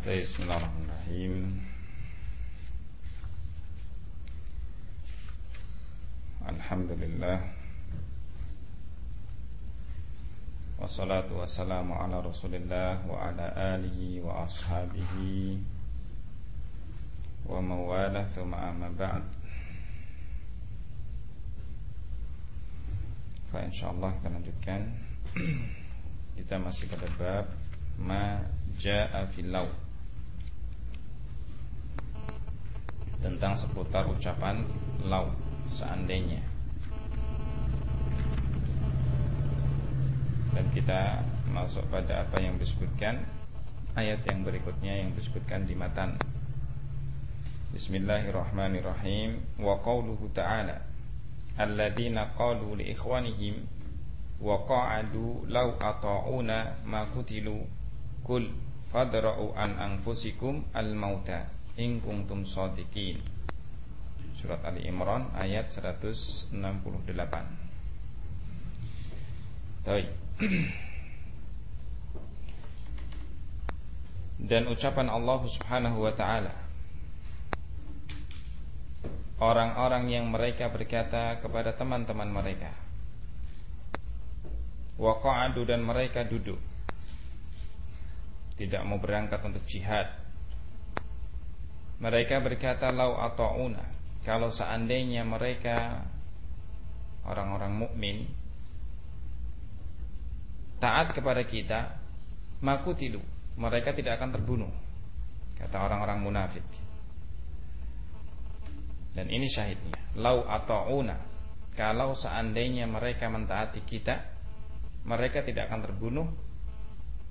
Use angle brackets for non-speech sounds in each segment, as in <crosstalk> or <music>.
Bismillahirrahmanirrahim. Alhamdulillah. Wassalatu wassalamu ala rasulillah Wa ala alihi wa ashabihi Wa mawalah Thumma amma ba'd. Fa insyaAllah kita lanjutkan. Kita masih pada bab Ma ja'a fil tentang seputar ucapan lau seandainya. Dan kita masuk pada apa yang disebutkan ayat yang berikutnya yang disebutkan di matan. Bismillahirrahmanirrahim. Wa qauluhu ta'ala alladzina qalu li ikhwanihim wa qa'adu law ata'una ma kutilu kul fadra'u an anfusikum al-mauta in kuntum shadiqin. Surat Ali Imran ayat 168. Baik. <clears throat> Dan ucapan Allah Subhanahu wa taala Orang-orang yang mereka berkata kepada teman-teman mereka Waqa'adu dan mereka duduk Tidak mau berangkat untuk jihad mereka berkata lau ata'una. Kalau seandainya mereka Orang-orang mukmin Taat kepada kita Maku tidu Mereka tidak akan terbunuh Kata orang-orang munafik. Dan ini syahidnya. Lau ata'una. Kalau seandainya mereka mentaati kita Mereka tidak akan terbunuh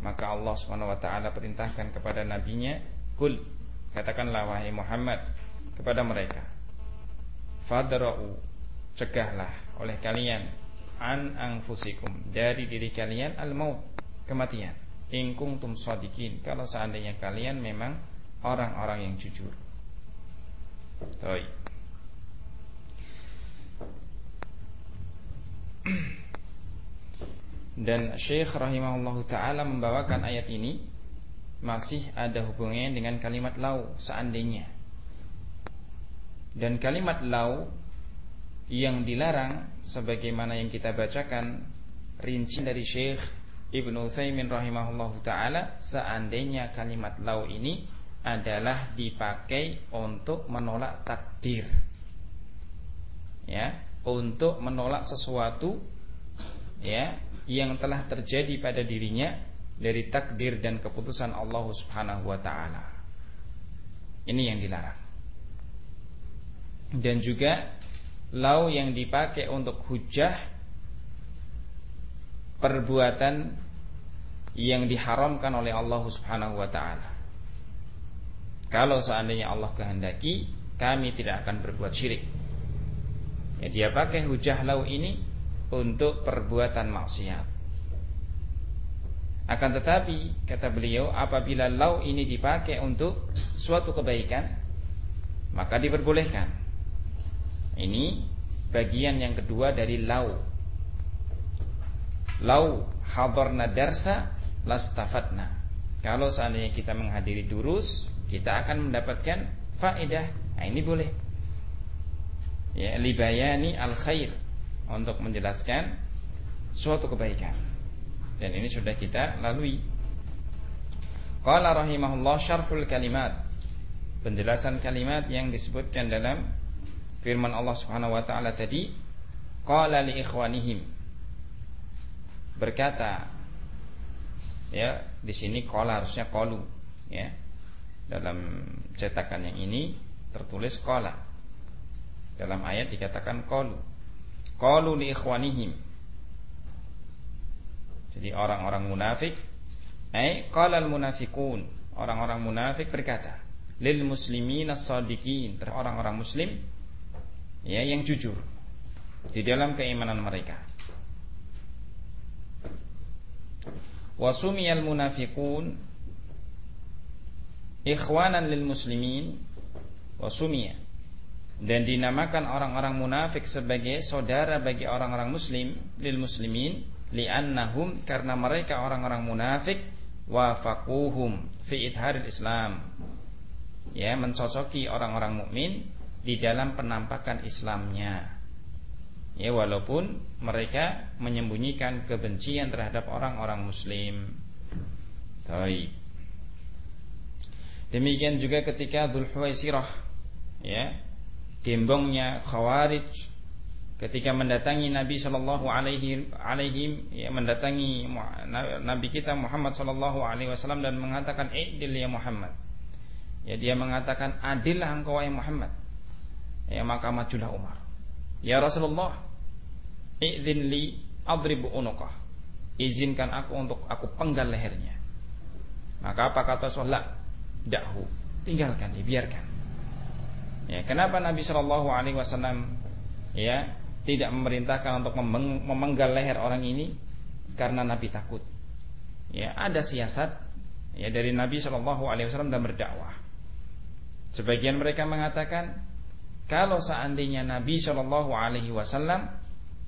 Maka Allah SWT perintahkan kepada nabinya Kul Katakanlah wahai Muhammad kepada mereka Fadra'u Cegahlah oleh kalian An angfusikum Dari diri kalian al-maut Kematian. Ingkung tum sodikin Kalau seandainya kalian memang Orang-orang yang jujur. Toi Dan Syekh rahimahullah ta'ala membawakan ayat ini masih ada hubungannya dengan kalimat lau seandainya. Dan kalimat lau yang dilarang sebagaimana yang kita bacakan rinci dari Syekh Ibnu Utsaimin rahimahullah taala seandainya kalimat lau ini adalah dipakai untuk menolak takdir. Ya, untuk menolak sesuatu ya yang telah terjadi pada dirinya dari takdir dan keputusan Allah Subhanahu wa taala. Ini yang dilarang. Dan juga lau yang dipakai untuk hujah perbuatan yang diharamkan oleh Allah Subhanahu wa taala. Kalau seandainya Allah kehendaki, kami tidak akan berbuat syirik. Ya, dia pakai hujah lau ini untuk perbuatan maksiat. Akan tetapi kata beliau apabila lau ini dipakai untuk suatu kebaikan maka diperbolehkan. Ini bagian yang kedua dari lau. Lau hadarna darsa lastafatna. Kalau seandainya kita menghadiri durus, kita akan mendapatkan faedah. Nah, ini boleh. Ya, libayani al khair untuk menjelaskan suatu kebaikan. Dan ini sudah kita lalui. Qala rahimahullah syarhul kalimat. Penjelasan kalimat yang disebutkan dalam firman Allah Subhanahu wa taala tadi, qala li ikhwanihim. Berkata ya, di sini qala harusnya qalu ya. Dalam cetakan yang ini tertulis qala. Dalam ayat dikatakan qalu. Qalu li ikhwanihim jadi orang-orang munafik ai qala munafiqun orang-orang munafik berkata lil muslimin as-sadiqin orang-orang muslim ya yang jujur di dalam keimanan mereka. Wasumiyal munafiqun ikhwanan lil muslimin wasumiyah dan dinamakan orang-orang munafik sebagai saudara bagi orang-orang muslim lil muslimin li'annahum karena mereka orang-orang munafik wafaquhum fi idharil Islam. Ya, mencocoki orang-orang mukmin di dalam penampakan Islamnya. Ya, walaupun mereka menyembunyikan kebencian terhadap orang-orang muslim. Baik. Demikian juga ketika Dzulhuwaisirah ya, gembongnya Khawarij ketika mendatangi Nabi Shallallahu alaihi alaihi ya, mendatangi Nabi kita Muhammad Shallallahu alaihi wasallam dan mengatakan idil ya Muhammad. Ya dia mengatakan adillah engkau wahai Muhammad. Ya maka majulah Umar. Ya Rasulullah, idzin li adribu unuqah. Izinkan aku untuk aku penggal lehernya. Maka apa kata Rasulullah? Dahu, tinggalkan, dibiarkan. Ya, kenapa Nabi Shallallahu Alaihi Wasallam ya tidak memerintahkan untuk memenggal leher orang ini? Karena Nabi takut. Ya, ada siasat ya dari Nabi Shallallahu Alaihi Wasallam dan berdakwah. Sebagian mereka mengatakan kalau seandainya Nabi Shallallahu Alaihi Wasallam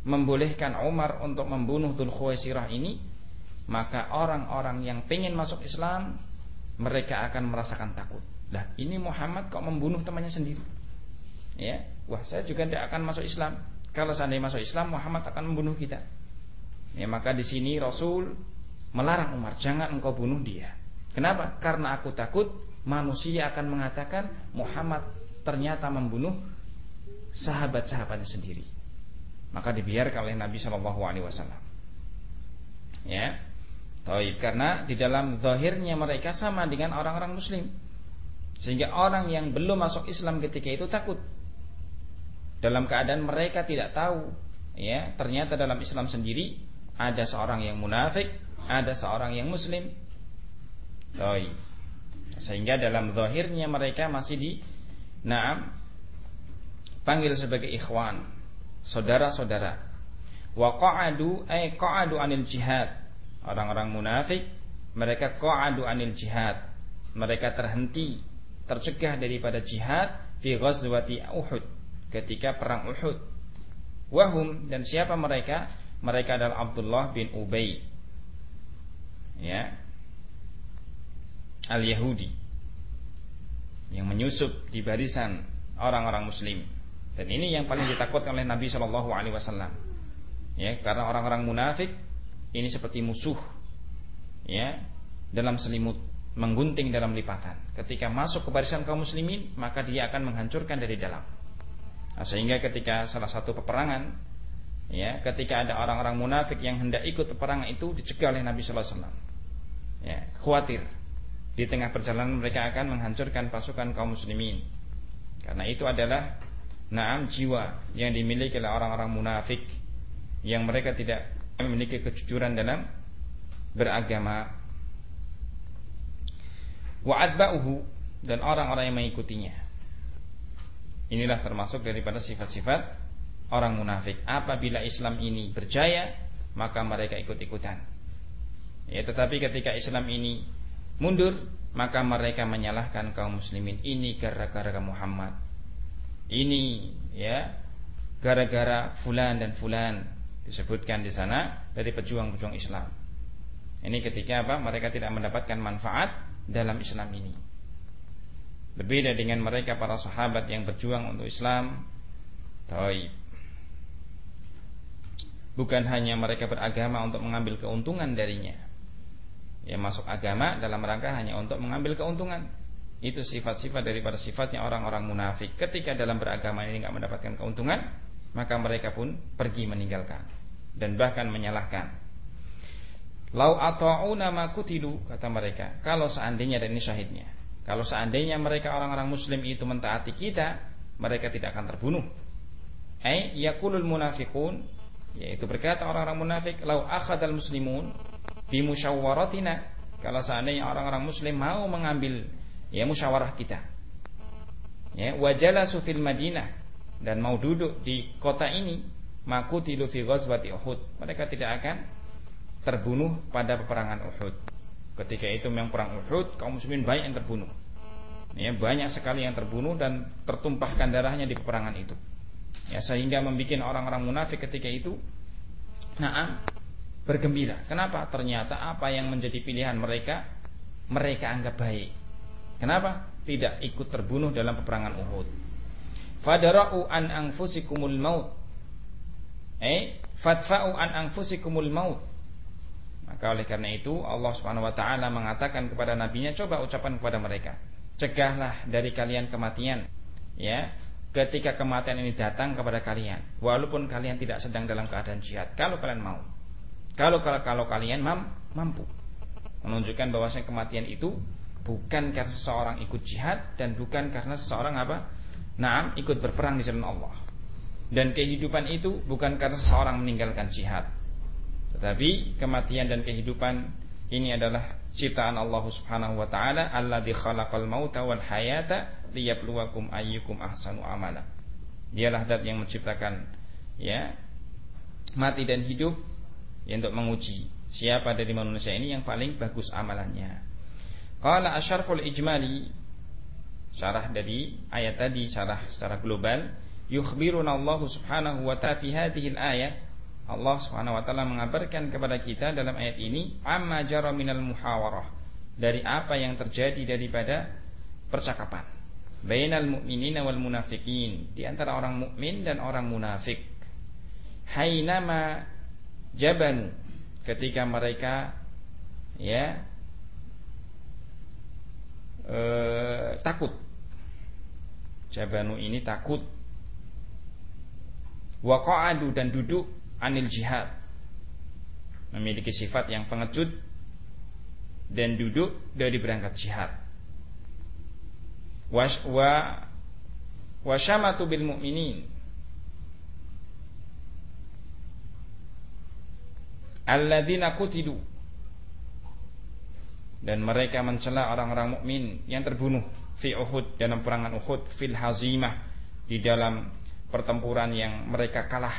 membolehkan Umar untuk membunuh Dhul Khuwaisirah ini, maka orang-orang yang ingin masuk Islam mereka akan merasakan takut. Lah, ini Muhammad kok membunuh temannya sendiri? Ya, wah saya juga tidak akan masuk Islam. Kalau seandainya masuk Islam, Muhammad akan membunuh kita. Ya, maka di sini Rasul melarang Umar, jangan engkau bunuh dia. Kenapa? Karena aku takut manusia akan mengatakan Muhammad ternyata membunuh sahabat-sahabatnya sendiri. Maka dibiarkan oleh Nabi Shallallahu Alaihi Wasallam. Ya, Taib karena di dalam zahirnya mereka sama dengan orang-orang muslim. Sehingga orang yang belum masuk Islam ketika itu takut. Dalam keadaan mereka tidak tahu, ya, ternyata dalam Islam sendiri ada seorang yang munafik, ada seorang yang muslim. Taib. Sehingga dalam zahirnya mereka masih di Naam panggil sebagai ikhwan, saudara-saudara. Wa qa'adu ay qa'adu anil jihad Orang-orang munafik mereka qa'adu anil jihad. Mereka terhenti, tercegah daripada jihad fi ghazwati Uhud, ketika perang Uhud. Wahum dan siapa mereka? Mereka adalah Abdullah bin Ubay. Ya. Al-Yahudi yang menyusup di barisan orang-orang muslim. Dan ini yang paling ditakutkan oleh Nabi Shallallahu alaihi wasallam. Ya, karena orang-orang munafik ini seperti musuh ya dalam selimut menggunting dalam lipatan ketika masuk ke barisan kaum muslimin maka dia akan menghancurkan dari dalam nah, sehingga ketika salah satu peperangan ya ketika ada orang-orang munafik yang hendak ikut peperangan itu dicegah oleh Nabi sallallahu alaihi wasallam. Ya khawatir. Di tengah perjalanan mereka akan menghancurkan pasukan kaum muslimin. Karena itu adalah naam jiwa yang dimiliki oleh orang-orang munafik yang mereka tidak memiliki kejujuran dalam beragama. Wa adba'uhu dan orang-orang yang mengikutinya inilah termasuk daripada sifat-sifat orang munafik apabila Islam ini berjaya maka mereka ikut-ikutan ya tetapi ketika Islam ini mundur maka mereka menyalahkan kaum muslimin ini gara-gara Muhammad ini ya gara-gara fulan dan fulan disebutkan di sana dari pejuang-pejuang Islam. Ini ketika apa? Mereka tidak mendapatkan manfaat dalam Islam ini. Berbeda dengan mereka para sahabat yang berjuang untuk Islam. Taib. Bukan hanya mereka beragama untuk mengambil keuntungan darinya. Ya masuk agama dalam rangka hanya untuk mengambil keuntungan. Itu sifat-sifat daripada sifatnya orang-orang munafik. Ketika dalam beragama ini tidak mendapatkan keuntungan, maka mereka pun pergi meninggalkan dan bahkan menyalahkan. Lau ata'una ma kutilu kata mereka, kalau seandainya dan ini syahidnya. Kalau seandainya mereka orang-orang muslim itu mentaati kita, mereka tidak akan terbunuh. Ai yaqulul munafiqun yaitu berkata orang-orang munafik, lau akhadal muslimun bi musyawaratina kalau seandainya orang-orang muslim mau mengambil ya musyawarah kita. Ya, wajalasu fil Madinah dan mau duduk di kota ini makutilu fi ghazwati Uhud mereka tidak akan terbunuh pada peperangan Uhud ketika itu memang perang Uhud kaum muslimin banyak yang terbunuh ya banyak sekali yang terbunuh dan tertumpahkan darahnya di peperangan itu ya sehingga membuat orang-orang munafik ketika itu nah bergembira. Kenapa? Ternyata apa yang menjadi pilihan mereka mereka anggap baik. Kenapa? Tidak ikut terbunuh dalam peperangan Uhud. Fadara'u an anfusikumul maut. Eh, fadfa'u an anfusikumul maut. Maka oleh karena itu Allah Subhanahu wa taala mengatakan kepada nabinya coba ucapan kepada mereka, cegahlah dari kalian kematian. Ya, ketika kematian ini datang kepada kalian, walaupun kalian tidak sedang dalam keadaan jihad, kalau kalian mau. Kalau kalau, kalau kalian mam, mampu. Menunjukkan bahwasanya kematian itu bukan karena seseorang ikut jihad dan bukan karena seseorang apa? Naam ikut berperang di jalan Allah. Dan kehidupan itu bukan karena seseorang meninggalkan jihad tetapi kematian dan kehidupan ini adalah ciptaan Allah Subhanahu wa taala alladzi khalaqal mauta wal hayata liyabluwakum ayyukum ahsanu amala. Dialah zat yang menciptakan ya mati dan hidup ya, untuk menguji siapa dari manusia ini yang paling bagus amalannya. Qala asyarful ijmali syarah dari ayat tadi syarah secara global yukhbiruna Allah Subhanahu wa ta'ala fi hadhihi al-ayah Allah Subhanahu wa taala mengabarkan kepada kita dalam ayat ini amma jara minal muhawarah dari apa yang terjadi daripada percakapan. Bainal mu'minina wal munafikin di antara orang mukmin dan orang munafik. Hainama jabanu ketika mereka ya e, takut. Jabanu ini takut. Waqa'adu dan duduk anil jihad. Memiliki sifat yang pengecut dan duduk dari berangkat jihad. Wa wasyamatu bil mu'minin. Alladzina qutidu dan mereka mencela orang-orang mukmin yang terbunuh fi Uhud dalam perangan Uhud fil hazimah di dalam pertempuran yang mereka kalah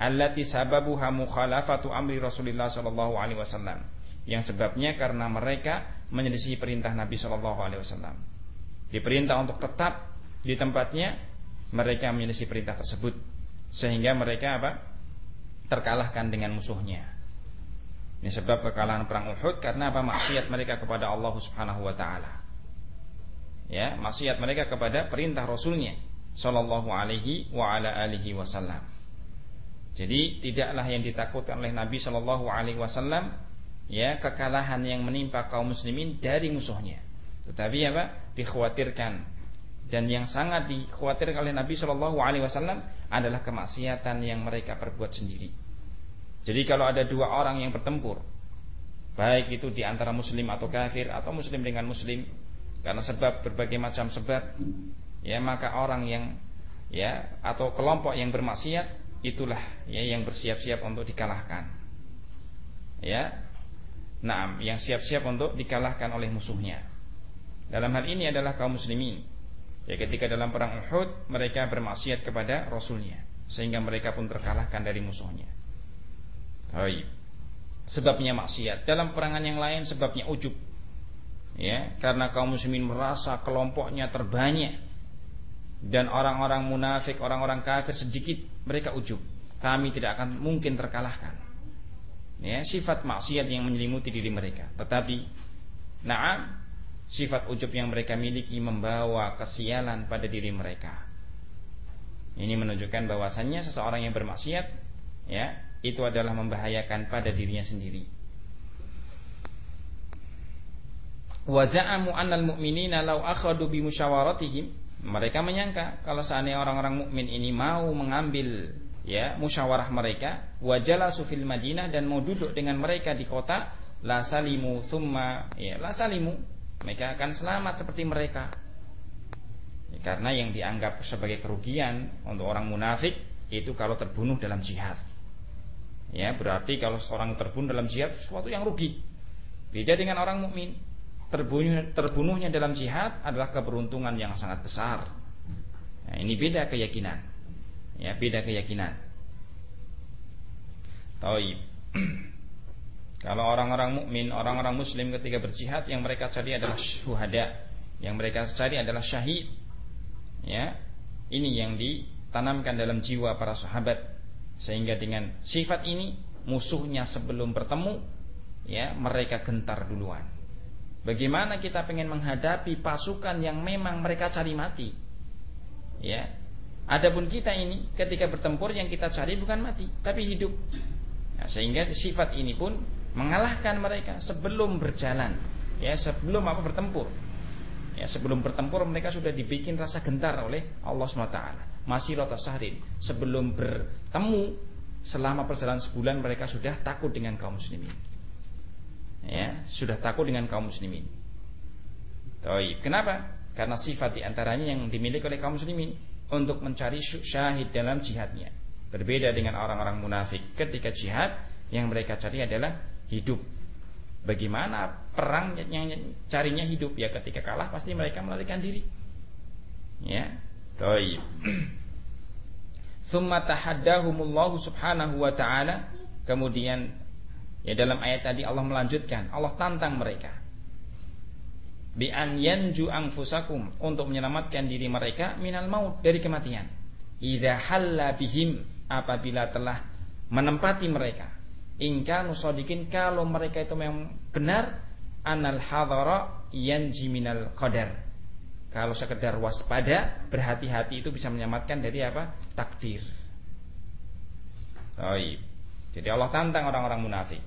allati sababuha mukhalafatu amri Rasulullah sallallahu alaihi wasallam. Yang sebabnya karena mereka menyelisih perintah Nabi sallallahu alaihi wasallam. Diperintah untuk tetap di tempatnya mereka menyelisih perintah tersebut. Sehingga mereka apa? Terkalahkan dengan musuhnya. Ini sebab kekalahan perang Uhud karena apa? Maksiat mereka kepada Allah Subhanahu wa taala. Ya maksiat mereka kepada perintah Rasulnya sallallahu alaihi wa ala alihi wasallam jadi tidaklah yang ditakutkan oleh Nabi Shallallahu Alaihi Wasallam ya kekalahan yang menimpa kaum muslimin dari musuhnya. Tetapi apa? Dikhawatirkan dan yang sangat dikhawatirkan oleh Nabi Shallallahu Alaihi Wasallam adalah kemaksiatan yang mereka perbuat sendiri. Jadi kalau ada dua orang yang bertempur, baik itu di antara muslim atau kafir atau muslim dengan muslim, karena sebab berbagai macam sebab, ya maka orang yang ya atau kelompok yang bermaksiat itulah ya yang bersiap-siap untuk dikalahkan. Ya. Naam, yang siap-siap untuk dikalahkan oleh musuhnya. Dalam hal ini adalah kaum muslimin. Ya ketika dalam perang Uhud mereka bermaksiat kepada rasulnya sehingga mereka pun terkalahkan dari musuhnya. Baik. Sebabnya maksiat. Dalam perangan yang lain sebabnya ujub. Ya, karena kaum muslimin merasa kelompoknya terbanyak dan orang-orang munafik, orang-orang kafir sedikit mereka ujub. Kami tidak akan mungkin terkalahkan. Ya, sifat maksiat yang menyelimuti diri mereka. Tetapi, naam, sifat ujub yang mereka miliki membawa kesialan pada diri mereka. Ini menunjukkan bahwasannya seseorang yang bermaksiat, ya, itu adalah membahayakan pada dirinya sendiri. Wa za'amu annal mu'minina law akhadu bi musyawaratihim mereka menyangka kalau seandainya orang-orang mukmin ini mau mengambil ya musyawarah mereka, wajala sufil Madinah dan mau duduk dengan mereka di kota, la salimu thumma ya la salimu. Mereka akan selamat seperti mereka. Ya, karena yang dianggap sebagai kerugian untuk orang munafik itu kalau terbunuh dalam jihad. Ya, berarti kalau seorang terbunuh dalam jihad sesuatu yang rugi. Beda dengan orang mukmin terbunuh, terbunuhnya dalam jihad adalah keberuntungan yang sangat besar. Nah, ini beda keyakinan. Ya, beda keyakinan. Taib. <clears throat> Kalau orang-orang mukmin, orang-orang muslim ketika berjihad yang mereka cari adalah syuhada, yang mereka cari adalah syahid. Ya. Ini yang ditanamkan dalam jiwa para sahabat sehingga dengan sifat ini musuhnya sebelum bertemu ya mereka gentar duluan. Bagaimana kita pengen menghadapi pasukan yang memang mereka cari mati? Ya. Adapun kita ini ketika bertempur yang kita cari bukan mati, tapi hidup. Nah, sehingga sifat ini pun mengalahkan mereka sebelum berjalan, ya sebelum apa bertempur. Ya, sebelum bertempur mereka sudah dibikin rasa gentar oleh Allah SWT. Masih rota sahrin. Sebelum bertemu selama perjalanan sebulan mereka sudah takut dengan kaum muslimin. Ya, sudah takut dengan kaum muslimin. Taib. Kenapa? Karena sifat di antaranya yang dimiliki oleh kaum muslimin untuk mencari syahid dalam jihadnya. Berbeda dengan orang-orang munafik ketika jihad yang mereka cari adalah hidup Bagaimana perang yang carinya hidup ya ketika kalah pasti mereka melarikan diri. Ya. Baik. Summa <clears throat> tahaddahumullahu subhanahu wa ta'ala Kemudian Ya dalam ayat tadi Allah melanjutkan Allah tantang mereka Bi an yanju anfusakum Untuk menyelamatkan diri mereka Minal maut dari kematian Idha halla bihim Apabila telah menempati mereka Ingka nusodikin kalau mereka itu memang benar anal hadara yanji minal qadar. Kalau sekedar waspada, berhati-hati itu bisa menyelamatkan dari apa? Takdir. Baik. Jadi Allah tantang orang-orang munafik.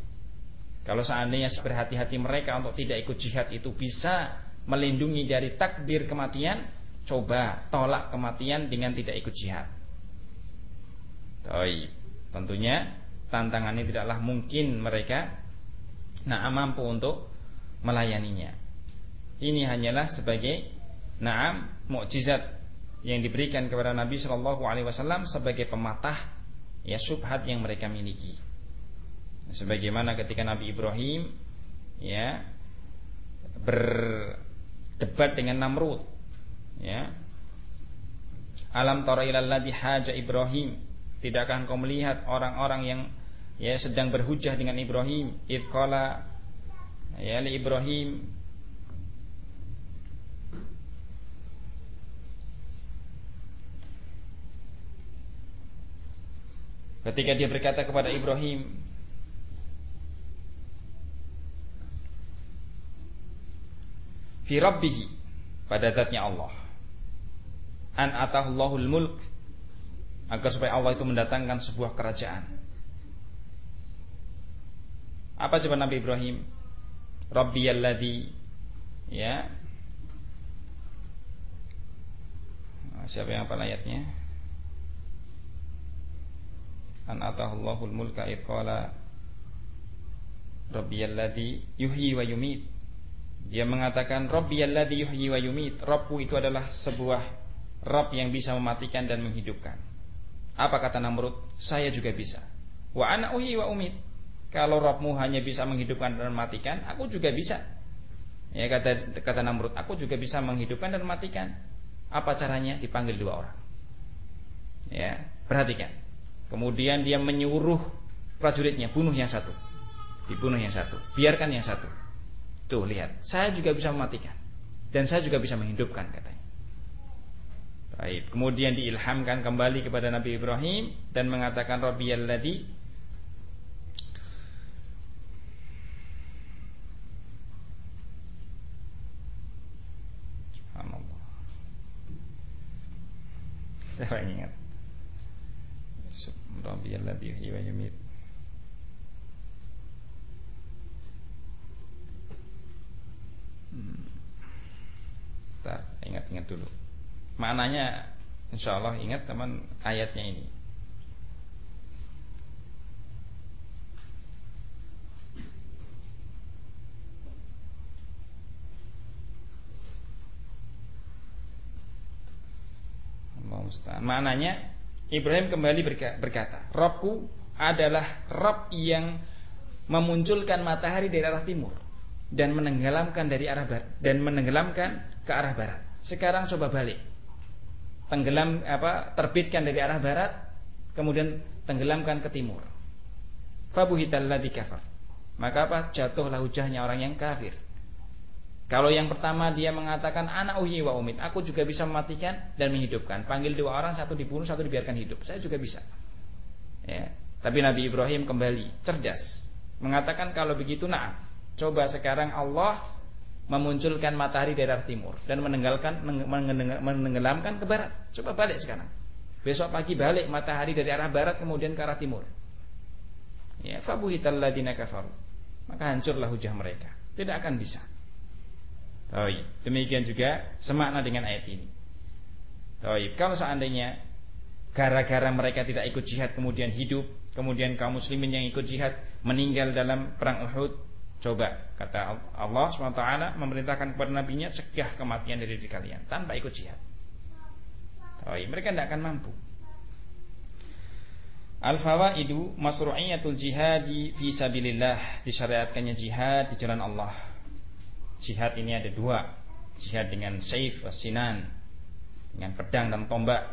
Kalau seandainya berhati-hati mereka untuk tidak ikut jihad itu bisa melindungi dari takdir kematian, coba tolak kematian dengan tidak ikut jihad. Baik. Tentunya tantangan ini tidaklah mungkin mereka nah mampu untuk melayaninya. Ini hanyalah sebagai naam mukjizat yang diberikan kepada Nabi Shallallahu Alaihi Wasallam sebagai pematah ya subhat yang mereka miliki. Sebagaimana ketika Nabi Ibrahim ya berdebat dengan Namrud ya. Alam tara ilal ladzi haja Ibrahim? Tidakkah engkau melihat orang-orang yang ya sedang berhujah dengan Ibrahim? Idqala ya li Ibrahim ketika dia berkata kepada Ibrahim fi pada zatnya Allah an atahullahul mulk agar supaya Allah itu mendatangkan sebuah kerajaan apa coba Nabi Ibrahim? Rabbiyalladzi ya. Siapa yang apa ayatnya? An atahullahul mulka id qala Rabbiyalladzi yuhyi wa yumit. Dia mengatakan Rabbiyalladzi yuhyi wa yumit. Rabbku itu adalah sebuah Rabb yang bisa mematikan dan menghidupkan. Apa kata Namrud? Saya juga bisa. Wa ana uhyi wa umit. Kalau Robmu hanya bisa menghidupkan dan mematikan, aku juga bisa. Ya kata kata Namrud, aku juga bisa menghidupkan dan mematikan. Apa caranya? Dipanggil dua orang. Ya, perhatikan. Kemudian dia menyuruh prajuritnya bunuh yang satu. Dibunuh yang satu. Biarkan yang satu. Tuh lihat, saya juga bisa mematikan dan saya juga bisa menghidupkan katanya. Baik, kemudian diilhamkan kembali kepada Nabi Ibrahim dan mengatakan Rabbiyalladzi Saya Rabbiyalladzi yuhyi wa yumit. Hmm. ingat-ingat dulu. Maknanya insya Allah ingat teman ayatnya ini. Maknanya Ibrahim kembali berkata, Robku adalah Rob yang memunculkan matahari dari arah timur dan menenggelamkan dari arah barat dan menenggelamkan ke arah barat. Sekarang coba balik. Tenggelam apa terbitkan dari arah barat kemudian tenggelamkan ke timur. Fabuhital ladzi kafar. Maka apa? Jatuhlah hujahnya orang yang kafir. Kalau yang pertama dia mengatakan anak uhi wa umit, aku juga bisa mematikan dan menghidupkan. Panggil dua orang, satu dibunuh, satu dibiarkan hidup. Saya juga bisa. Ya. Tapi Nabi Ibrahim kembali cerdas, mengatakan kalau begitu nah, coba sekarang Allah memunculkan matahari dari arah timur dan menenggelamkan menenggelamkan ke barat. Coba balik sekarang. Besok pagi balik matahari dari arah barat kemudian ke arah timur. Ya, fabuhital ladina kafaru. Maka hancurlah hujah mereka. Tidak akan bisa. Taib. Demikian juga semakna dengan ayat ini. Taib. Kalau seandainya gara-gara mereka tidak ikut jihad kemudian hidup, kemudian kaum muslimin yang ikut jihad meninggal dalam perang Uhud, coba kata Allah SWT memerintahkan kepada nabinya cegah kematian dari diri kalian tanpa ikut jihad. Oh, mereka tidak akan mampu. Al-fawaidu masru'iyatul jihadi fi sabilillah disyariatkannya jihad di jalan Allah. Jihad ini ada dua, jihad dengan saif sinan dengan pedang dan tombak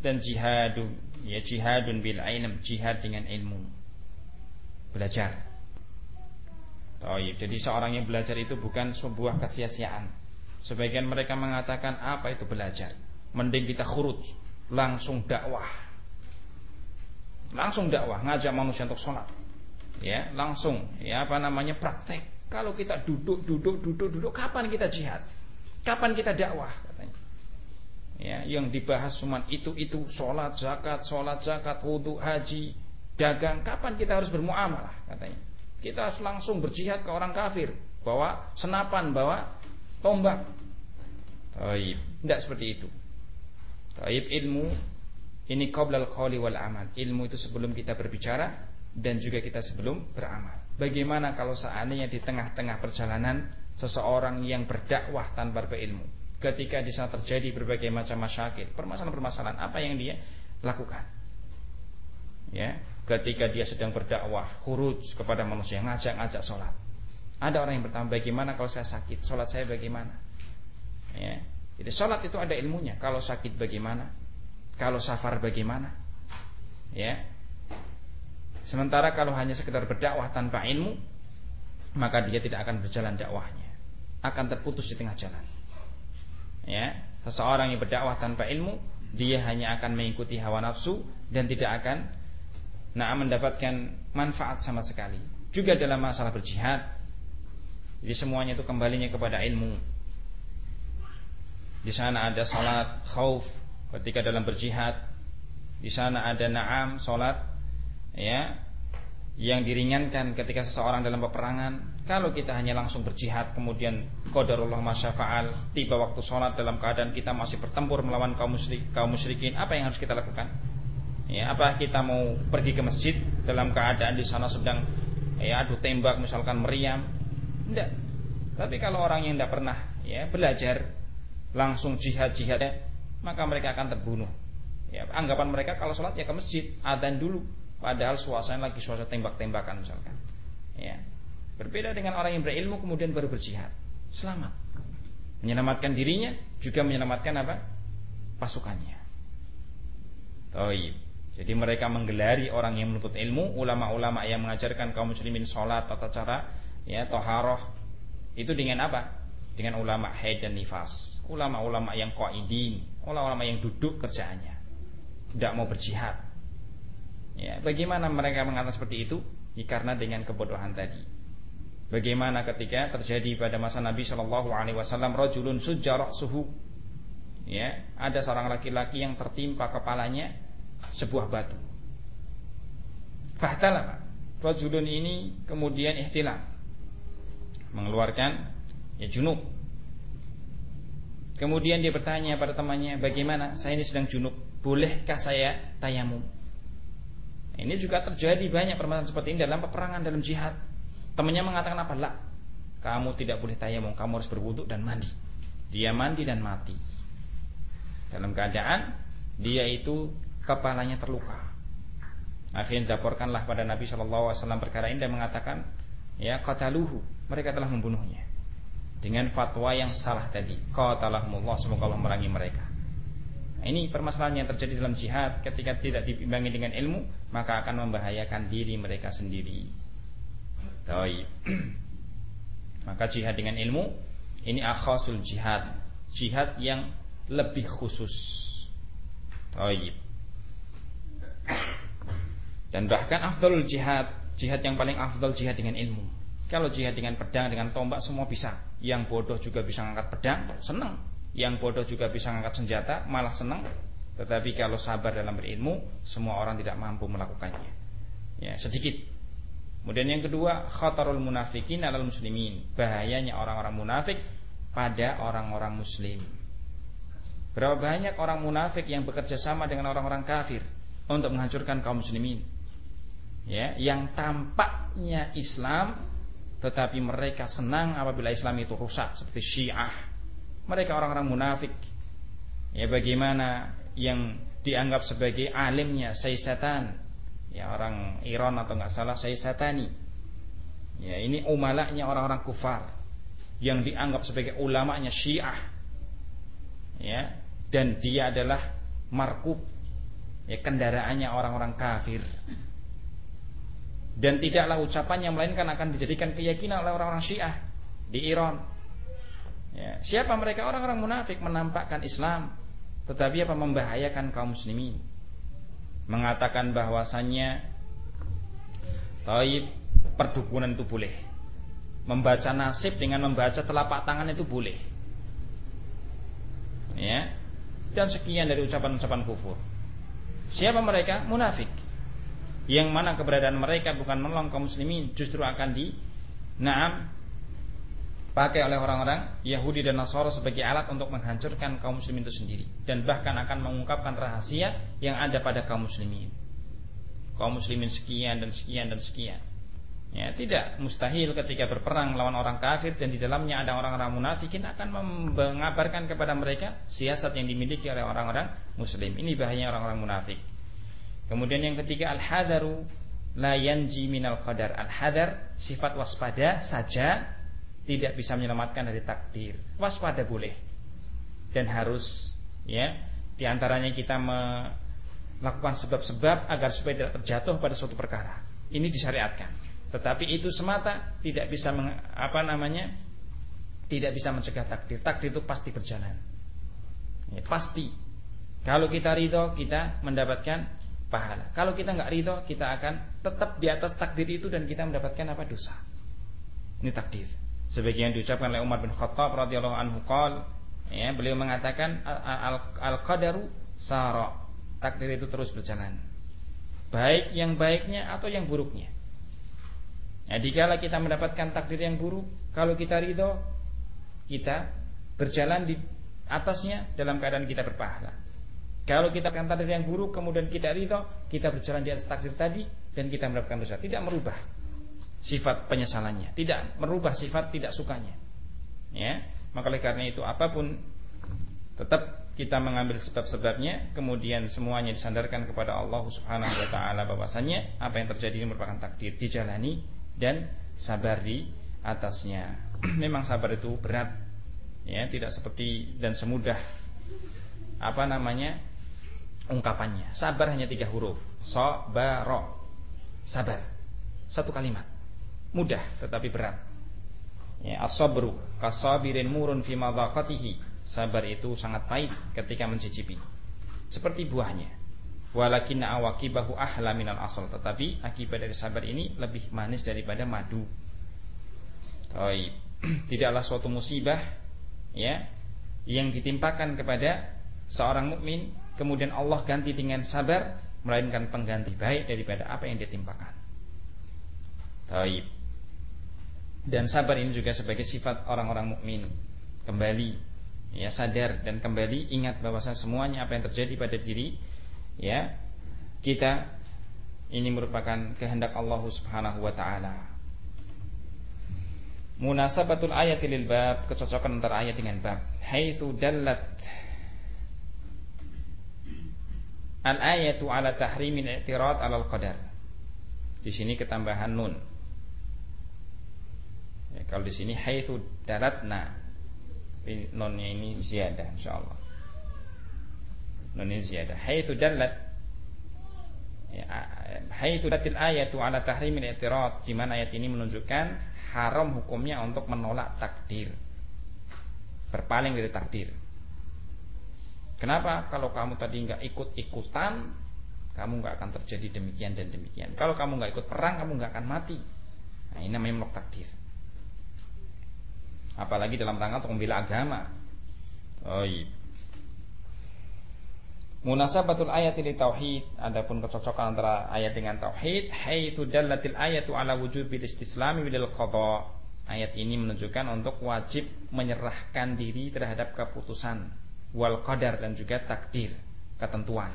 dan jihadu ya jihadun bil ainam jihad dengan ilmu belajar. Oh, jadi seorang yang belajar itu bukan sebuah kesia-siaan. Sebagian mereka mengatakan apa itu belajar? Mending kita khurut langsung dakwah. Langsung dakwah, ngajak manusia untuk sholat. Ya, langsung ya apa namanya praktek. Kalau kita duduk, duduk, duduk, duduk, kapan kita jihad? Kapan kita dakwah? Katanya. Ya, yang dibahas cuma itu itu sholat, zakat, sholat, zakat, wudhu, haji, dagang. Kapan kita harus bermuamalah? Katanya. Kita harus langsung berjihad ke orang kafir, bawa senapan, bawa tombak. Taib, tidak seperti itu. Taib ilmu ini qoblal qawli wal amal. Ilmu itu sebelum kita berbicara dan juga kita sebelum beramal. Bagaimana kalau seandainya di tengah-tengah perjalanan seseorang yang berdakwah tanpa berilmu, ketika di sana terjadi berbagai macam masyakil, permasalahan-permasalahan apa yang dia lakukan? Ya, ketika dia sedang berdakwah, khuruj kepada manusia, ngajak-ngajak sholat. Ada orang yang bertanya, bagaimana kalau saya sakit? Sholat saya bagaimana? Ya, jadi sholat itu ada ilmunya. Kalau sakit bagaimana? Kalau safar bagaimana? Ya. Sementara kalau hanya sekedar berdakwah tanpa ilmu, maka dia tidak akan berjalan dakwahnya. Akan terputus di tengah jalan. Ya, seseorang yang berdakwah tanpa ilmu, dia hanya akan mengikuti hawa nafsu dan tidak akan nah mendapatkan manfaat sama sekali. Juga dalam masalah berjihad. Jadi semuanya itu kembalinya kepada ilmu. Di sana ada salat khauf ketika dalam berjihad. Di sana ada na'am salat ya yang diringankan ketika seseorang dalam peperangan kalau kita hanya langsung berjihad kemudian qadarullah masyafa'al tiba waktu sholat dalam keadaan kita masih bertempur melawan kaum musyrik kaum musyrikin apa yang harus kita lakukan ya apa kita mau pergi ke masjid dalam keadaan di sana sedang ya adu tembak misalkan meriam tidak tapi kalau orang yang tidak pernah ya belajar langsung jihad-jihad maka mereka akan terbunuh. Ya, anggapan mereka kalau sholat ya ke masjid, adzan dulu. Padahal suasana lagi suasana tembak-tembakan misalkan. Ya. Berbeda dengan orang yang berilmu kemudian baru berjihad. Selamat. Menyelamatkan dirinya juga menyelamatkan apa? Pasukannya. Taib. Jadi mereka menggelari orang yang menuntut ilmu, ulama-ulama yang mengajarkan kaum muslimin sholat, tata cara, ya, toharoh, itu dengan apa? dengan ulama haid dan nifas, ulama-ulama yang qaidin, ulama-ulama yang duduk kerjaannya, tidak mau berjihad. Ya, bagaimana mereka mengatakan seperti itu? Ya, karena dengan kebodohan tadi. Bagaimana ketika terjadi pada masa Nabi Shallallahu Alaihi Wasallam, rojulun sujarok suhu, ya, ada seorang laki-laki yang tertimpa kepalanya sebuah batu. Fahtalama, rojulun ini kemudian ihtilam, mengeluarkan ya junub. Kemudian dia bertanya pada temannya, bagaimana? Saya ini sedang junub, bolehkah saya tayamum? Ini juga terjadi banyak permasalahan seperti ini dalam peperangan dalam jihad. Temannya mengatakan apa? Lah, kamu tidak boleh tayamum, kamu harus berwudhu dan mandi. Dia mandi dan mati. Dalam keadaan dia itu kepalanya terluka. Akhirnya dilaporkanlah pada Nabi Shallallahu Alaihi Wasallam perkara ini dan mengatakan, ya kataluhu, mereka telah membunuhnya dengan fatwa yang salah tadi. Qatalahumullah semoga Allah merangi mereka. Ini permasalahan yang terjadi dalam jihad ketika tidak diimbangi dengan ilmu maka akan membahayakan diri mereka sendiri. Taib. <clears throat> maka jihad dengan ilmu ini akhasul jihad, jihad yang lebih khusus. Taib. <clears throat> Dan bahkan afdalul jihad, jihad yang paling afdal jihad dengan ilmu. Kalau jihad dengan pedang, dengan tombak semua bisa. Yang bodoh juga bisa ngangkat pedang, senang. Yang bodoh juga bisa ngangkat senjata, malah senang. Tetapi kalau sabar dalam berilmu, semua orang tidak mampu melakukannya. Ya, sedikit. Kemudian yang kedua, khatarul munafikin alal muslimin. Bahayanya orang-orang munafik pada orang-orang muslim. Berapa banyak orang munafik yang bekerja sama dengan orang-orang kafir untuk menghancurkan kaum muslimin. Ya, yang tampaknya Islam tetapi mereka senang apabila Islam itu rusak seperti Syiah. Mereka orang-orang munafik. Ya bagaimana yang dianggap sebagai alimnya Sayyid ya orang Iran atau nggak salah Sayyid Satani ya ini umalaknya orang-orang kufar yang dianggap sebagai ulamanya Syiah. Ya dan dia adalah markub. Ya kendaraannya orang-orang kafir. Dan tidaklah ucapannya melainkan akan dijadikan keyakinan oleh orang-orang Syiah di Iran ya, siapa mereka? Orang-orang munafik menampakkan Islam tetapi apa? Membahayakan kaum muslimin. Mengatakan bahwasannya taib perdukunan itu boleh. Membaca nasib dengan membaca telapak tangan itu boleh. Ya. Dan sekian dari ucapan-ucapan kufur. Siapa mereka? Munafik. Yang mana keberadaan mereka bukan menolong kaum muslimin justru akan di naam dipakai oleh orang-orang Yahudi dan Nasara sebagai alat untuk menghancurkan kaum muslimin itu sendiri dan bahkan akan mengungkapkan rahasia yang ada pada kaum muslimin. Kaum muslimin sekian dan sekian dan sekian. Ya, tidak mustahil ketika berperang lawan orang kafir dan di dalamnya ada orang-orang munafikin akan mengabarkan kepada mereka siasat yang dimiliki oleh orang-orang muslim. Ini bahaya orang-orang munafik. Kemudian yang ketiga al-hadaru la yanji minal qadar. Al-hadar sifat waspada saja tidak bisa menyelamatkan dari takdir. Waspada boleh dan harus ya di antaranya kita melakukan sebab-sebab agar supaya tidak terjatuh pada suatu perkara. Ini disyariatkan. Tetapi itu semata tidak bisa meng, apa namanya tidak bisa mencegah takdir. Takdir itu pasti berjalan. Ya, pasti. Kalau kita ridho kita mendapatkan pahala. Kalau kita nggak ridho kita akan tetap di atas takdir itu dan kita mendapatkan apa dosa. Ini takdir. Sebagian diucapkan oleh Umar bin Khattab radhiyallahu anhu qol ya beliau mengatakan al-qadaru sara. Takdir itu terus berjalan. Baik yang baiknya atau yang buruknya. Ya dikala kita mendapatkan takdir yang buruk kalau kita ridho kita berjalan di atasnya dalam keadaan kita berpahala. Kalau kita akan takdir yang buruk kemudian kita ridho kita berjalan di atas takdir tadi dan kita mendapatkan dosa. Tidak merubah sifat penyesalannya, tidak merubah sifat tidak sukanya. Ya, maka oleh karena itu apa pun tetap kita mengambil sebab-sebabnya, kemudian semuanya disandarkan kepada Allah Subhanahu wa taala bahwasanya apa yang terjadi ini merupakan takdir, dijalani dan sabar di atasnya. <clears throat> Memang sabar itu berat. Ya, tidak seperti dan semudah apa namanya? ungkapannya. Sabar hanya tiga huruf. Sabaro. Sabar. Satu kalimat mudah tetapi berat. Ya, as-sabru kasabirin murun fi madaqatihi. Sabar itu sangat pahit ketika mencicipi. Seperti buahnya. Walakin awakibahu ahla minal asal. Tetapi akibat dari sabar ini lebih manis daripada madu. Taib. <clears throat> Tidaklah suatu musibah ya yang ditimpakan kepada seorang mukmin kemudian Allah ganti dengan sabar melainkan pengganti baik daripada apa yang ditimpakan. Taib. Dan sabar ini juga sebagai sifat orang-orang mukmin. Kembali ya sadar dan kembali ingat bahwa semuanya apa yang terjadi pada diri ya kita ini merupakan kehendak Allah Subhanahu wa taala. Munasabatul ayat lil bab, kecocokan antara ayat dengan bab. Haitsu dallat al ayatu ala tahrimin i'tirad alal qadar. Di sini ketambahan nun Ya, kalau di sini haitsu daratna. Nonnya ini ziyadah insyaallah. Non ini ziyadah. Haitsu dalat ya, haitsu datil ayatu ala tahrimil i'tirad di mana ayat ini menunjukkan haram hukumnya untuk menolak takdir. Berpaling dari takdir. Kenapa? Kalau kamu tadi nggak ikut-ikutan, kamu nggak akan terjadi demikian dan demikian. Kalau kamu nggak ikut perang, kamu nggak akan mati. Nah, ini namanya menolak takdir. Apalagi dalam rangka untuk membela agama. Oh. Munasabatul ayat ini tauhid, adapun kecocokan antara ayat dengan tauhid, haitsu dallatil ayatu ala wujubil istislami bil qada. Ayat ini menunjukkan untuk wajib menyerahkan diri terhadap keputusan wal qadar dan juga takdir, ketentuan.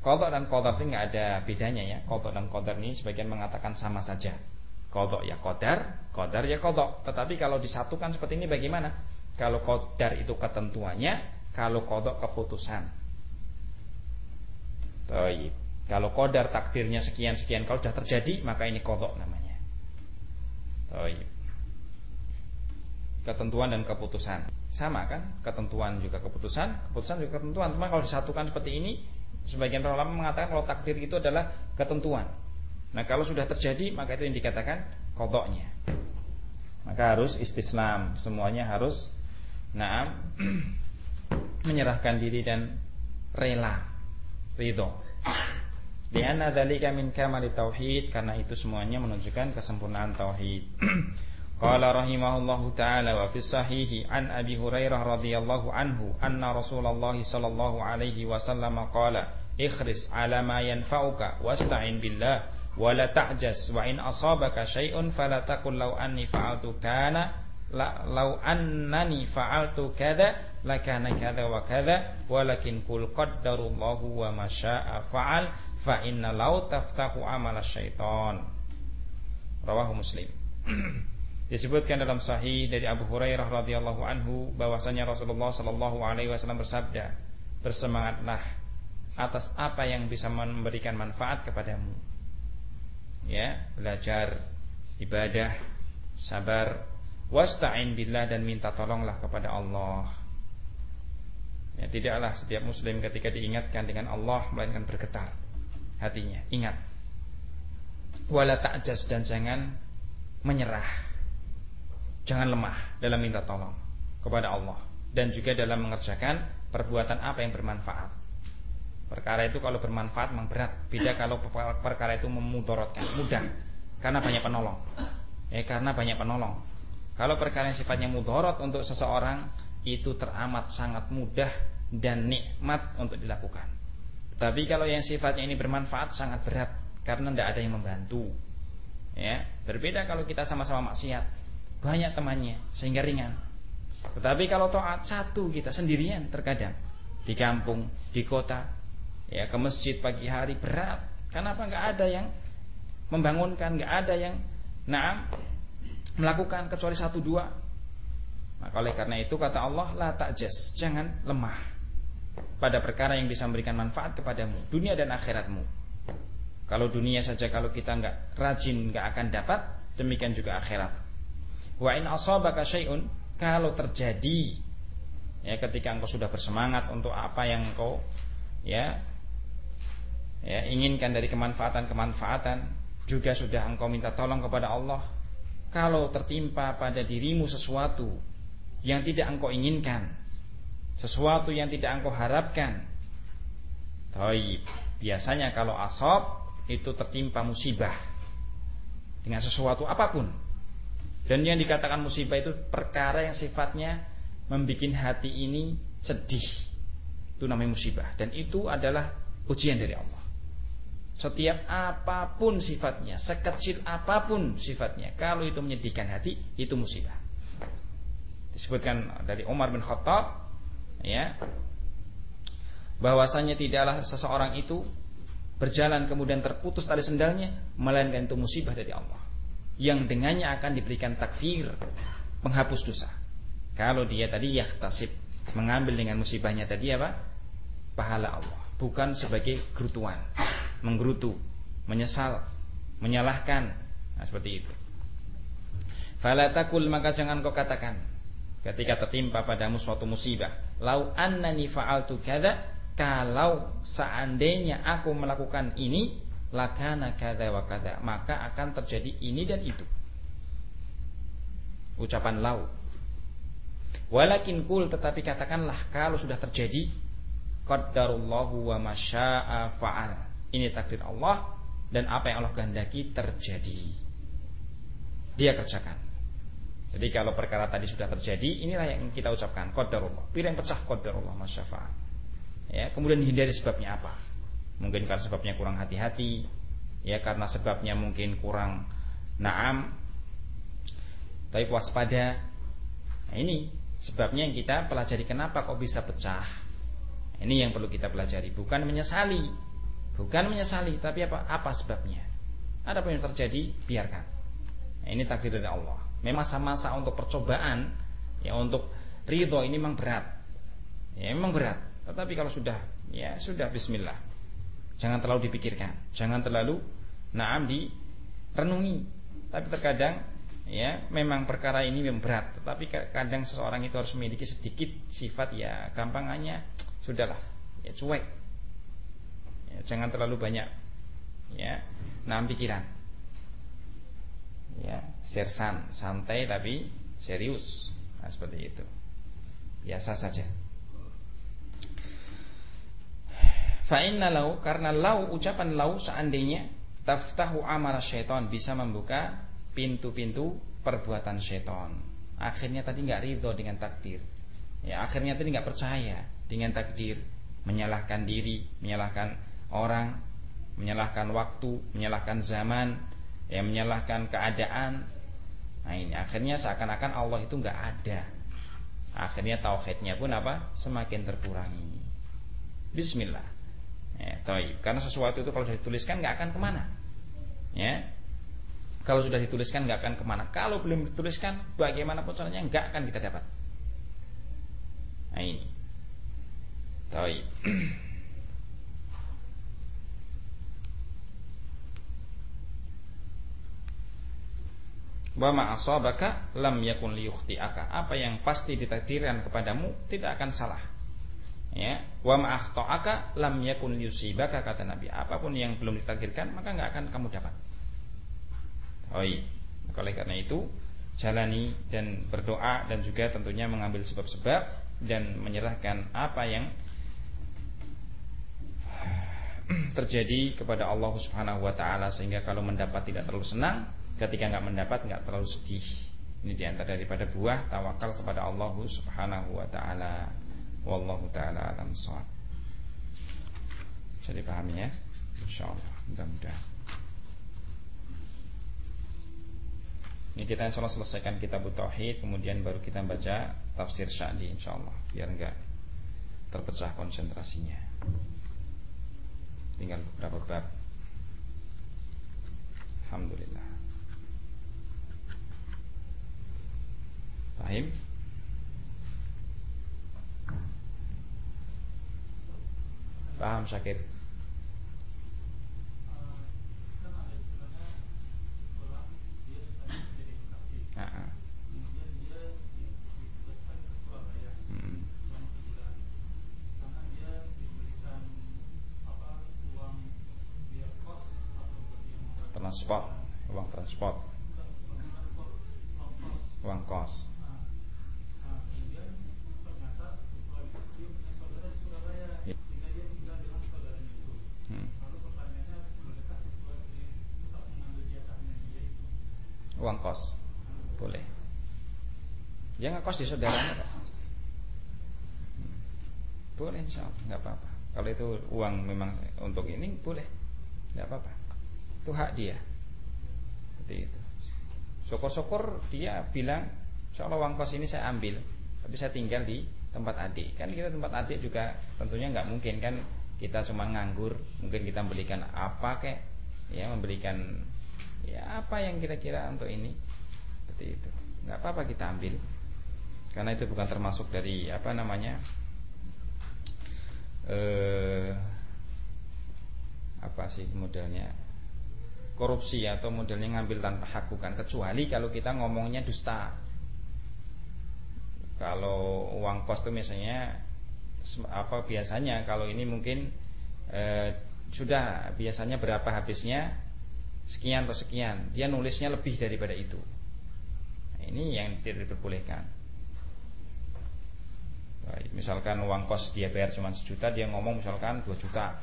Kodok dan kodar ini nggak ada bedanya ya. Kodok dan kodar ini sebagian mengatakan sama saja. Kodok ya kodar, kodar ya kodok. Tetapi kalau disatukan seperti ini bagaimana? Kalau kodar itu ketentuannya, kalau kodok keputusan. Taib. Kalau kodar takdirnya sekian-sekian, kalau sudah terjadi maka ini kodok namanya. Taib. Ketentuan dan keputusan sama kan? Ketentuan juga keputusan, keputusan juga ketentuan. Cuma kalau disatukan seperti ini, Sebagian ulama mengatakan kalau takdir itu adalah ketentuan. Nah kalau sudah terjadi maka itu yang dikatakan kodoknya. Maka harus istislam, semuanya harus naam <clears throat> menyerahkan diri dan rela, ridho. Lianna dzalika min kamali tauhid karena itu semuanya menunjukkan kesempurnaan tauhid. <clears throat> Qala rahimahullahu taala wa fi sahihi an Abi Hurairah radhiyallahu anhu anna Rasulullah sallallahu alaihi wasallam qala ikhris ala ma yanfa'uka wasta'in billah wa la ta'jas wa in asabaka syai'un fala taqul law anni fa'altu kana la law annani fa'altu kada lakana kada wa kada walakin kul qaddarullahu wa ma syaa fa'al fa inna law taftahu amala syaitan rawahu muslim <clears throat> Disebutkan dalam sahih dari Abu Hurairah radhiyallahu anhu bahwasanya Rasulullah sallallahu alaihi wasallam bersabda, "Bersemangatlah atas apa yang bisa memberikan manfaat kepadamu." Ya, belajar, ibadah, sabar, wasta'in billah dan minta tolonglah kepada Allah. Ya, tidaklah setiap muslim ketika diingatkan dengan Allah melainkan bergetar hatinya. Ingat. Wala ta'jas dan jangan menyerah Jangan lemah dalam minta tolong kepada Allah dan juga dalam mengerjakan perbuatan apa yang bermanfaat. Perkara itu kalau bermanfaat memang berat, beda kalau perkara itu memudorotkan, mudah karena banyak penolong. Ya, karena banyak penolong. Kalau perkara yang sifatnya mudorot untuk seseorang itu teramat sangat mudah dan nikmat untuk dilakukan. Tapi kalau yang sifatnya ini bermanfaat sangat berat karena tidak ada yang membantu. Ya, berbeda kalau kita sama-sama maksiat banyak temannya sehingga ringan. Tetapi kalau taat satu kita sendirian terkadang di kampung, di kota, ya ke masjid pagi hari berat. Kenapa nggak ada yang membangunkan, nggak ada yang naam melakukan kecuali satu dua. Maka oleh karena itu kata Allah la ta'jas, jangan lemah pada perkara yang bisa memberikan manfaat kepadamu, dunia dan akhiratmu. Kalau dunia saja kalau kita nggak rajin nggak akan dapat, demikian juga akhirat. Wa in asabaka syai'un kalau terjadi ya ketika engkau sudah bersemangat untuk apa yang engkau ya ya inginkan dari kemanfaatan-kemanfaatan juga sudah engkau minta tolong kepada Allah kalau tertimpa pada dirimu sesuatu yang tidak engkau inginkan sesuatu yang tidak engkau harapkan Taib. Biasanya kalau asab itu tertimpa musibah dengan sesuatu apa pun dan yang dikatakan musibah itu perkara yang sifatnya membuat hati ini sedih. Itu namanya musibah. Dan itu adalah ujian dari Allah. Setiap apa pun sifatnya, sekecil apa pun sifatnya, kalau itu menyedihkan hati, itu musibah. Disebutkan dari Umar bin Khattab, ya, bahwasanya tidaklah seseorang itu berjalan kemudian terputus tali sendalnya, melainkan itu musibah dari Allah yang dengannya akan diberikan takfir menghapus dosa. Kalau dia tadi yahtasib mengambil dengan musibahnya tadi apa? Pahala Allah, bukan sebagai gerutuan, menggerutu, menyesal, menyalahkan. Nah, seperti itu. Fala takul maka jangan kau katakan ketika tertimpa padamu suatu musibah, lau annani fa'altu kada kalau seandainya aku melakukan ini lakana kada wa kada maka akan terjadi ini dan itu ucapan lau walakin kul tetapi katakanlah kalau sudah terjadi Qaddarullahu wa masya'a fa'al. Ini takdir Allah dan apa yang Allah kehendaki terjadi. Dia kerjakan. Jadi kalau perkara tadi sudah terjadi, inilah yang kita ucapkan qadarullah. Pilih yang pecah qadarullah masyafa. Ya, kemudian hindari sebabnya apa? Mungkin karena sebabnya kurang hati-hati, ya karena sebabnya mungkin kurang naam. Tapi waspada. Nah, ini sebabnya yang kita pelajari kenapa kok bisa pecah. Ini yang perlu kita pelajari, bukan menyesali. Bukan menyesali, tapi apa? Apa sebabnya? Ada apa yang terjadi, biarkan. Nah, ini takdir dari Allah. Memang masa-masa untuk percobaan, ya untuk ridho ini memang berat. Ya memang berat. Tetapi kalau sudah, ya sudah Bismillah. Jangan terlalu dipikirkan, jangan terlalu naam direnungi. Tapi terkadang ya memang perkara ini memang berat. Tetapi kadang seseorang itu harus memiliki sedikit sifat ya gampangannya sudahlah ya cuek ya, jangan terlalu banyak ya nah pikiran. Ya sersan santai tapi serius. Nah, seperti itu. Biasa saja. Fa'inna lau karena lau ucapan lau seandainya taftahu amal syaitan bisa membuka pintu-pintu perbuatan syaitan. Akhirnya tadi nggak ridho dengan takdir. Ya akhirnya tadi nggak percaya dengan takdir, menyalahkan diri, menyalahkan orang, menyalahkan waktu, menyalahkan zaman, ya menyalahkan keadaan. Nah ini akhirnya seakan-akan Allah itu nggak ada. Akhirnya tauhidnya pun apa? Semakin terkurangi. Bismillah. Ya, taib. Karena sesuatu itu kalau sudah dituliskan nggak akan ke mana. Ya, kalau sudah dituliskan nggak akan ke mana. Kalau belum dituliskan, bagaimanapun caranya nggak akan kita dapat. Nah ini. Taib. <clears throat> Wa ma'asabaka lam yakun liyukhti'aka. Apa yang pasti ditakdirkan kepadamu tidak akan salah. Ya, wa ma'akhta'aka lam yakun liyusibaka kata Nabi. Apa pun yang belum ditakdirkan maka enggak akan kamu dapat. Oi. Oleh karena itu, jalani dan berdoa dan juga tentunya mengambil sebab-sebab dan menyerahkan apa yang <clears throat> terjadi kepada Allah Subhanahu wa taala sehingga kalau mendapat tidak terlalu senang, ketika nggak mendapat nggak terlalu sedih. Ini di antara daripada buah tawakal kepada Allah Subhanahu wa taala. Wallahu taala alam shawab. Jadi paham ya? Insyaallah, mudah-mudahan. Ini kita insya Allah selesaikan kitab Tauhid Kemudian baru kita baca tafsir Sya'di insya Allah Biar enggak terpecah konsentrasinya Tinggal beberapa bab. Alhamdulillah. Paham? Paham Syakir? transport uang transport uang kos hmm. uang kos. Boleh. Dia ngekos di saudaranya Pak. Boleh insya Allah. Nggak apa-apa. Kalau itu uang memang untuk ini boleh. Nggak apa-apa. Itu hak dia. Seperti itu. Syukur-syukur dia bilang insya Allah uang kos ini saya ambil tapi saya tinggal di tempat adik. Kan kita tempat adik juga tentunya nggak mungkin kan kita cuma nganggur mungkin kita memberikan apa kek? Ya memberikan ya apa yang kira-kira untuk ini? Seperti itu. Nggak apa-apa kita ambil. Karena itu bukan termasuk dari apa namanya eh, apa sih modelnya? Korupsi atau modelnya ngambil tanpa hak bukan. Kecuali kalau kita ngomongnya dusta. Kalau uang kos itu misalnya apa biasanya kalau ini mungkin eh, sudah biasanya berapa habisnya sekian atau sekian dia nulisnya lebih daripada itu nah, ini yang tidak diperbolehkan Baik, misalkan uang kos dia bayar cuma sejuta, dia ngomong misalkan 2 juta,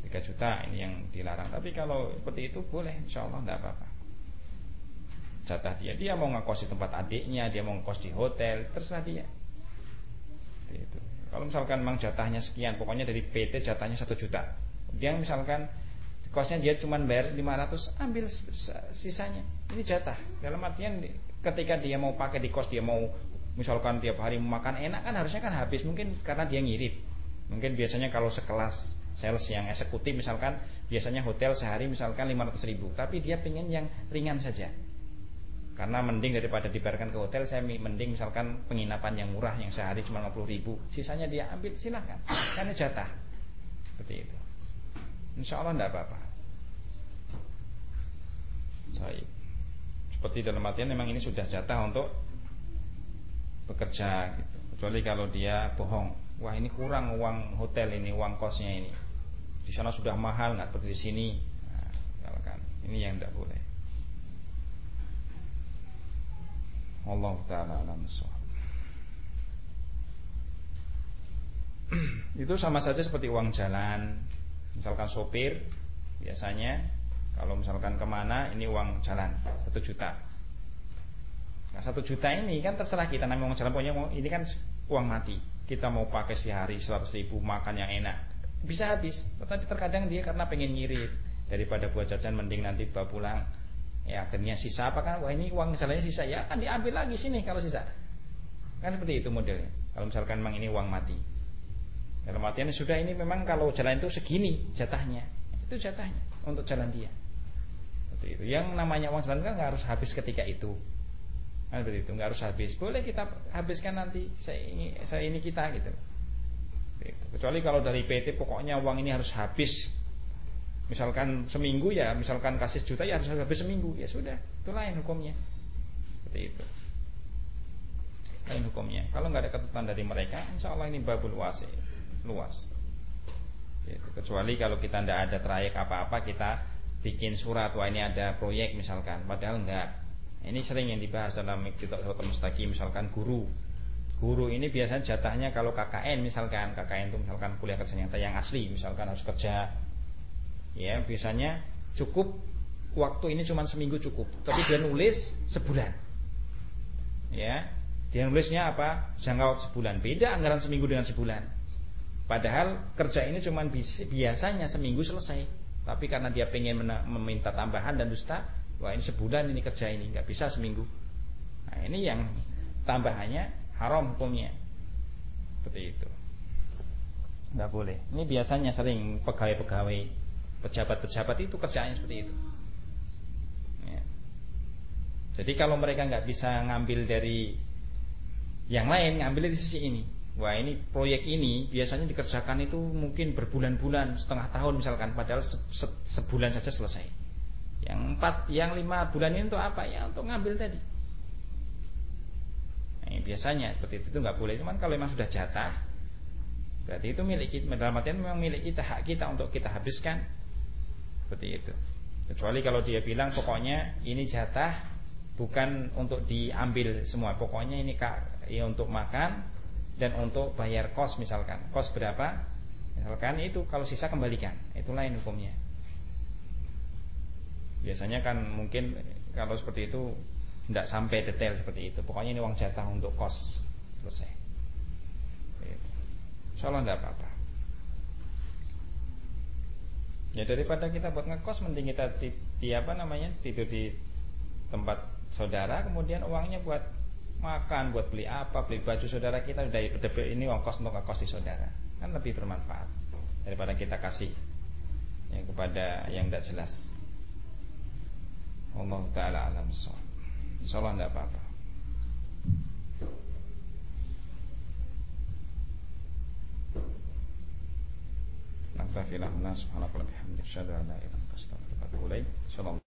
3 juta, ini yang dilarang. Tapi kalau seperti itu boleh, insya Allah tidak apa-apa. Jatah dia, dia mau ngekos tempat adiknya, dia mau ngekos di hotel, terserah dia. Itu. Kalau misalkan memang jatahnya sekian, pokoknya dari PT jatahnya satu juta. Dia misalkan kosnya dia cuma bayar 500, ambil sisanya. Ini jatah. Dalam artian ketika dia mau pakai di kos, dia mau misalkan tiap hari makan enak kan harusnya kan habis mungkin karena dia ngirit. Mungkin biasanya kalau sekelas sales yang eksekutif misalkan biasanya hotel sehari misalkan 500 ribu tapi dia pengen yang ringan saja karena mending daripada dibayarkan ke hotel Saya mending misalkan penginapan yang murah Yang sehari cuma 50 ribu. Sisanya dia ambil silahkan Karena jatah. Seperti itu. Insya Allah tidak apa-apa. Baik. Seperti dalam artian memang ini sudah jatah untuk Bekerja gitu. Kecuali kalau dia bohong. Wah ini kurang uang hotel ini Uang kosnya ini. Di sana sudah mahal nggak seperti di sini. Nah, Ini yang tidak boleh Allah taala alam Itu sama saja seperti uang jalan. Misalkan sopir biasanya kalau misalkan ke mana ini uang jalan satu juta. Nah satu juta ini kan terserah kita namanya uang jalan pokoknya ini kan uang mati. Kita mau pakai sehari seratus ribu makan yang enak bisa habis. Tetapi terkadang dia karena pengen ngirit daripada buat jajan mending nanti bawa pulang Ya akhirnya sisa apa kan? Wah ini uang misalnya sisa ya kan diambil lagi sini kalau sisa. Kan seperti itu modelnya. Kalau misalkan memang ini uang mati. Dalam artian sudah ini memang kalau jalan itu segini jatahnya. Itu jatahnya untuk jalan dia. Seperti itu. Yang namanya uang jalan kan nggak harus habis ketika itu. Kan seperti itu, nggak harus habis. Boleh kita habiskan nanti. Saya ini, saya ini kita gitu. Kecuali kalau dari PT pokoknya uang ini harus habis Misalkan seminggu ya, misalkan kasih juta ya harus habis seminggu. Ya sudah, itu lain hukumnya. Seperti itu. Lain hukumnya. Kalau nggak ada ketentuan dari mereka, insya Allah ini babul luas, luas. Gitu. Kecuali kalau kita tidak ada trayek apa-apa, kita bikin surat, wah ini ada proyek misalkan. Padahal enggak. Ini sering yang dibahas dalam kitab Mustaqim misalkan guru. Guru ini biasanya jatahnya kalau KKN misalkan, KKN itu misalkan kuliah kerja nyata yang asli, misalkan harus kerja ya biasanya cukup waktu ini cuma seminggu cukup. Tapi dia nulis sebulan. Ya dia nulisnya apa? Jangka waktu sebulan. Beda anggaran seminggu dengan sebulan. Padahal kerja ini cuma biasanya seminggu selesai. Tapi karena dia pengen meminta tambahan dan dusta wah ini sebulan ini kerja ini nggak bisa seminggu. Nah ini yang tambahannya haram hukumnya. Seperti itu. Nggak boleh. Ini biasanya sering pegawai-pegawai Pejabat-pejabat itu kerjaannya seperti itu. Ya. Jadi kalau mereka nggak bisa ngambil dari yang lain, ngambil dari sisi ini. Wah ini proyek ini biasanya dikerjakan itu mungkin berbulan-bulan, setengah tahun misalkan, padahal se se sebulan saja selesai. Yang empat, yang lima bulan ini untuk apa? Ya untuk ngambil tadi. Nah, biasanya seperti itu nggak boleh. Cuman kalau memang sudah jatah, berarti itu milik kita. Dalam artian memang milik kita, hak kita untuk kita habiskan seperti itu. Kecuali kalau dia bilang pokoknya ini jatah bukan untuk diambil semua. Pokoknya ini kak ya untuk makan dan untuk bayar kos misalkan. Kos berapa? Misalkan itu kalau sisa kembalikan. Itu lain hukumnya. Biasanya kan mungkin kalau seperti itu tidak sampai detail seperti itu. Pokoknya ini uang jatah untuk kos selesai. Insya Allah tidak apa-apa. Ya daripada kita buat ngekos mending kita di, di apa namanya tidur di tempat saudara kemudian uangnya buat makan buat beli apa beli baju saudara kita dari ini uang kos untuk ngekos di saudara. Kan lebih bermanfaat daripada kita kasih yang kepada yang tidak jelas. Allah taala alam Insyaallah tidak apa-apa نستغفر الله سبحانه وتعالى بحمده أشهد أن لا إله إلا أنت أستغفرك وأتوب إليك.